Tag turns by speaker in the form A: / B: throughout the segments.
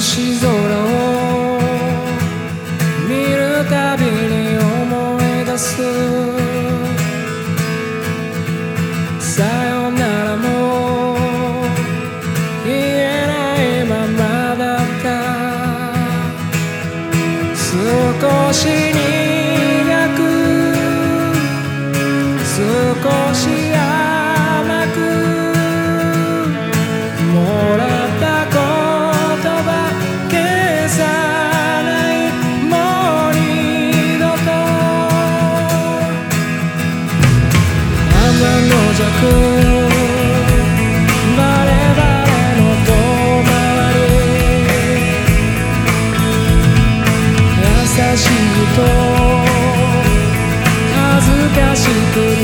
A: 星空を見るたびに思い出す。さよならも言えないままだった。少し苦く少ししいと恥ずかしくて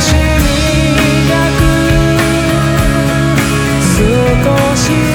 A: 少し